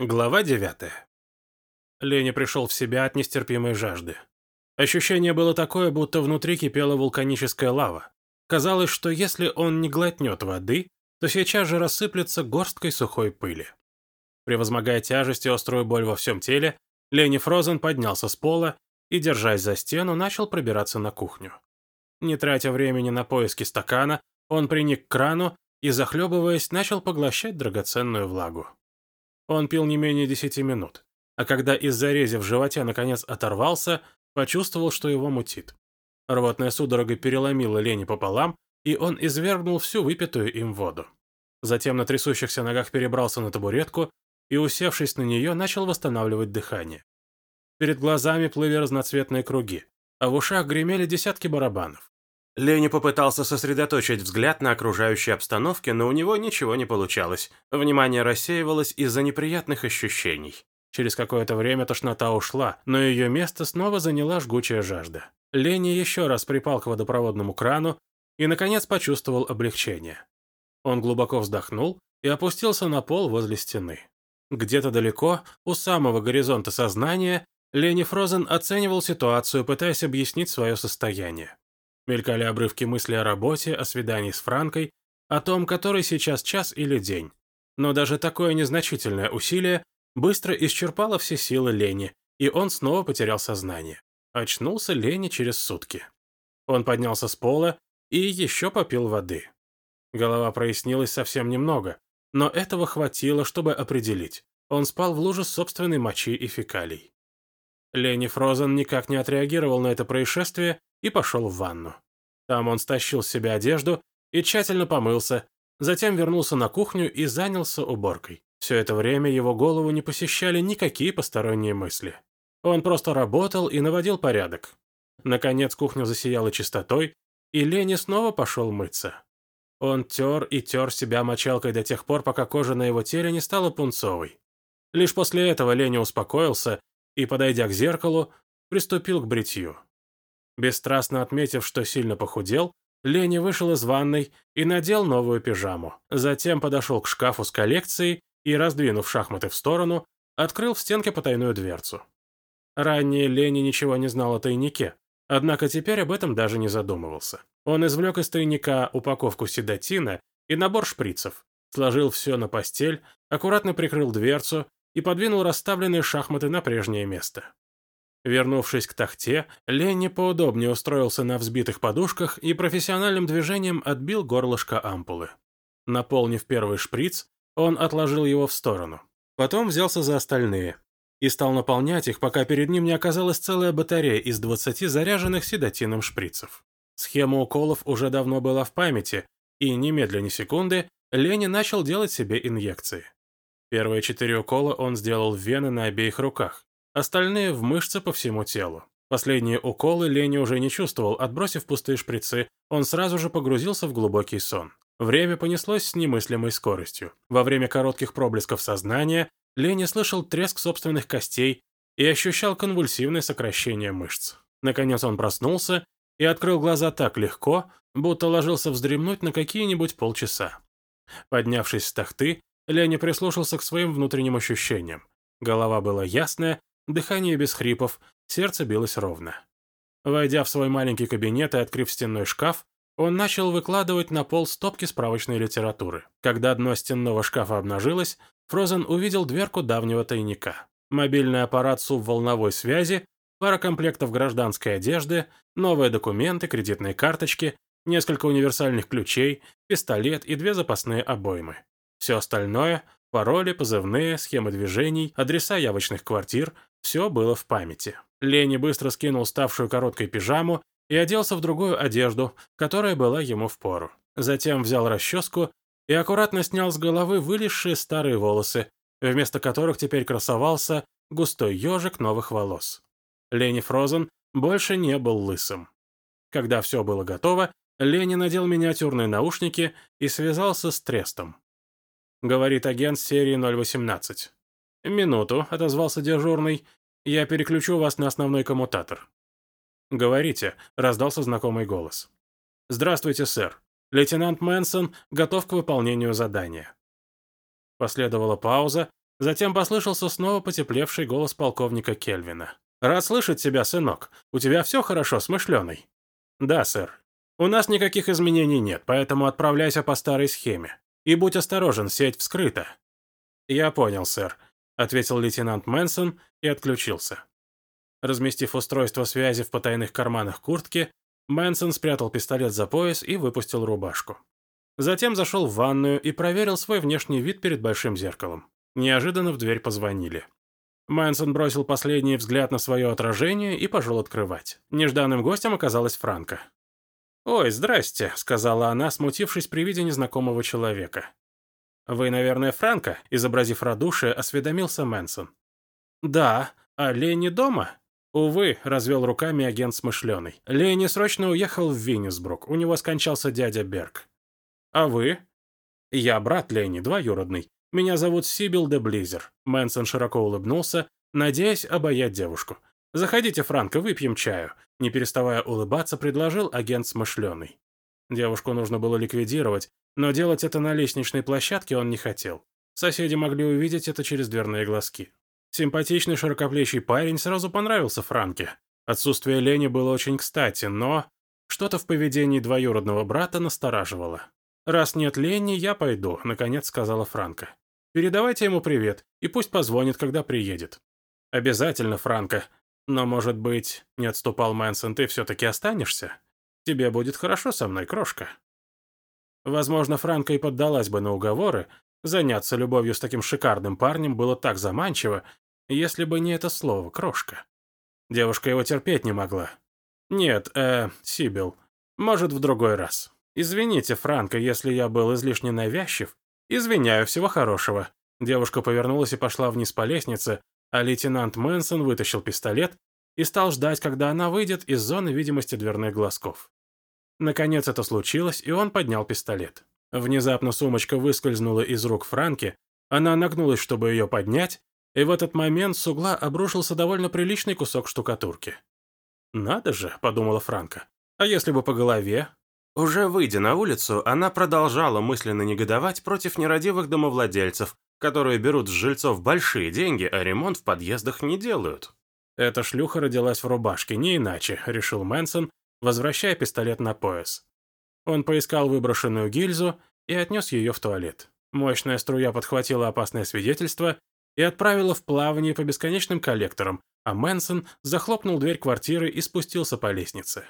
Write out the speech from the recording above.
Глава 9. Леня пришел в себя от нестерпимой жажды. Ощущение было такое, будто внутри кипела вулканическая лава. Казалось, что если он не глотнет воды, то сейчас же рассыплется горсткой сухой пыли. Превозмогая тяжесть и острую боль во всем теле, Леня Фрозен поднялся с пола и, держась за стену, начал пробираться на кухню. Не тратя времени на поиски стакана, он приник к крану и, захлебываясь, начал поглощать драгоценную влагу. Он пил не менее десяти минут, а когда из-за рези в животе наконец оторвался, почувствовал, что его мутит. Рвотная судорога переломила Лени пополам, и он извергнул всю выпитую им воду. Затем на трясущихся ногах перебрался на табуретку и, усевшись на нее, начал восстанавливать дыхание. Перед глазами плыли разноцветные круги, а в ушах гремели десятки барабанов. Лени попытался сосредоточить взгляд на окружающей обстановке, но у него ничего не получалось. Внимание рассеивалось из-за неприятных ощущений. Через какое-то время тошнота ушла, но ее место снова заняла жгучая жажда. Лени еще раз припал к водопроводному крану и, наконец, почувствовал облегчение. Он глубоко вздохнул и опустился на пол возле стены. Где-то далеко, у самого горизонта сознания, Лени Фрозен оценивал ситуацию, пытаясь объяснить свое состояние. Мелькали обрывки мысли о работе, о свидании с Франкой, о том, который сейчас час или день. Но даже такое незначительное усилие быстро исчерпало все силы Лени, и он снова потерял сознание. Очнулся Лени через сутки. Он поднялся с пола и еще попил воды. Голова прояснилась совсем немного, но этого хватило, чтобы определить. Он спал в луже собственной мочи и фекалий. Лени Фрозен никак не отреагировал на это происшествие и пошел в ванну. Там он стащил с себя одежду и тщательно помылся, затем вернулся на кухню и занялся уборкой. Все это время его голову не посещали никакие посторонние мысли. Он просто работал и наводил порядок. Наконец кухня засияла чистотой, и Лени снова пошел мыться. Он тер и тер себя мочалкой до тех пор, пока кожа на его теле не стала пунцовой. Лишь после этого Леня успокоился и, подойдя к зеркалу, приступил к бритью. Бесстрастно отметив, что сильно похудел, Лени вышел из ванной и надел новую пижаму. Затем подошел к шкафу с коллекцией и, раздвинув шахматы в сторону, открыл в стенке потайную дверцу. Ранее Лени ничего не знал о тайнике, однако теперь об этом даже не задумывался. Он извлек из тайника упаковку седатина и набор шприцев, сложил все на постель, аккуратно прикрыл дверцу и подвинул расставленные шахматы на прежнее место. Вернувшись к тахте, Ленни поудобнее устроился на взбитых подушках и профессиональным движением отбил горлышко ампулы. Наполнив первый шприц, он отложил его в сторону. Потом взялся за остальные и стал наполнять их, пока перед ним не оказалась целая батарея из 20 заряженных седатином шприцев. Схема уколов уже давно была в памяти, и немедленно секунды Ленни начал делать себе инъекции. Первые четыре укола он сделал в вены на обеих руках остальные в мышцы по всему телу. Последние уколы Лени уже не чувствовал, отбросив пустые шприцы, он сразу же погрузился в глубокий сон. Время понеслось с немыслимой скоростью. Во время коротких проблесков сознания Лени слышал треск собственных костей и ощущал конвульсивное сокращение мышц. Наконец он проснулся и открыл глаза так легко, будто ложился вздремнуть на какие-нибудь полчаса. Поднявшись с тахты, Лени прислушался к своим внутренним ощущениям. Голова была ясная, Дыхание без хрипов, сердце билось ровно. Войдя в свой маленький кабинет и открыв стенной шкаф, он начал выкладывать на пол стопки справочной литературы. Когда дно стенного шкафа обнажилось, Фрозен увидел дверку давнего тайника. Мобильный аппарат субволновой связи, пара комплектов гражданской одежды, новые документы, кредитные карточки, несколько универсальных ключей, пистолет и две запасные обоймы. Все остальное – пароли, позывные, схемы движений, адреса явочных квартир – все было в памяти. Лени быстро скинул ставшую короткой пижаму и оделся в другую одежду, которая была ему в пору. Затем взял расческу и аккуратно снял с головы вылезшие старые волосы, вместо которых теперь красовался густой ежик новых волос. Лени Фрозен больше не был лысым. Когда все было готово, Лени надел миниатюрные наушники и связался с Трестом. Говорит агент серии 018. «Минуту», — отозвался дежурный. «Я переключу вас на основной коммутатор». «Говорите», — раздался знакомый голос. «Здравствуйте, сэр. Лейтенант Мэнсон готов к выполнению задания». Последовала пауза, Затем послышался снова потеплевший голос полковника Кельвина. «Рад слышать тебя, сынок. У тебя все хорошо, смышленый?» «Да, сэр. У нас никаких изменений нет, поэтому отправляйся по старой схеме. И будь осторожен, сеть вскрыта». «Я понял, сэр», — ответил лейтенант Мэнсон и отключился. Разместив устройство связи в потайных карманах куртки, Мэнсон спрятал пистолет за пояс и выпустил рубашку. Затем зашел в ванную и проверил свой внешний вид перед большим зеркалом. Неожиданно в дверь позвонили. Мэнсон бросил последний взгляд на свое отражение и пошел открывать. Нежданным гостем оказалась Франка. «Ой, здрасте», — сказала она, смутившись при виде незнакомого человека. «Вы, наверное, Франка?» — изобразив радушие, осведомился Мэнсон. «Да. А Ленни дома?» «Увы», — развел руками агент смышленый. «Ленни срочно уехал в Виннисбрук. У него скончался дядя Берг». «А вы?» «Я брат Ленни, двоюродный. Меня зовут Сибил де Близер». Мэнсон широко улыбнулся, надеясь обаять девушку. «Заходите, Франко, выпьем чаю», — не переставая улыбаться, предложил агент смышленый. Девушку нужно было ликвидировать, но делать это на лестничной площадке он не хотел. Соседи могли увидеть это через дверные глазки. Симпатичный широкоплечий парень сразу понравился Франке. Отсутствие лени было очень кстати, но... Что-то в поведении двоюродного брата настораживало. «Раз нет лени, я пойду», — наконец сказала Франко. «Передавайте ему привет, и пусть позвонит, когда приедет». «Обязательно, Франко. Но, может быть, не отступал Мэнсон, ты все-таки останешься? Тебе будет хорошо со мной, крошка». Возможно, Франко и поддалась бы на уговоры, заняться любовью с таким шикарным парнем было так заманчиво, если бы не это слово «крошка». Девушка его терпеть не могла. «Нет, э, Сибил, может, в другой раз». «Извините, Франко, если я был излишне навязчив. Извиняю, всего хорошего». Девушка повернулась и пошла вниз по лестнице, а лейтенант Мэнсон вытащил пистолет и стал ждать, когда она выйдет из зоны видимости дверных глазков. Наконец это случилось, и он поднял пистолет. Внезапно сумочка выскользнула из рук Франки, она нагнулась, чтобы ее поднять, и в этот момент с угла обрушился довольно приличный кусок штукатурки. «Надо же», — подумала Франка, — «а если бы по голове?» Уже выйдя на улицу, она продолжала мысленно негодовать против нерадивых домовладельцев, которые берут с жильцов большие деньги, а ремонт в подъездах не делают. «Эта шлюха родилась в рубашке, не иначе», — решил Мэнсон, возвращая пистолет на пояс. Он поискал выброшенную гильзу и отнес ее в туалет. Мощная струя подхватила опасное свидетельство и отправила в плавание по бесконечным коллекторам, а Мэнсон захлопнул дверь квартиры и спустился по лестнице.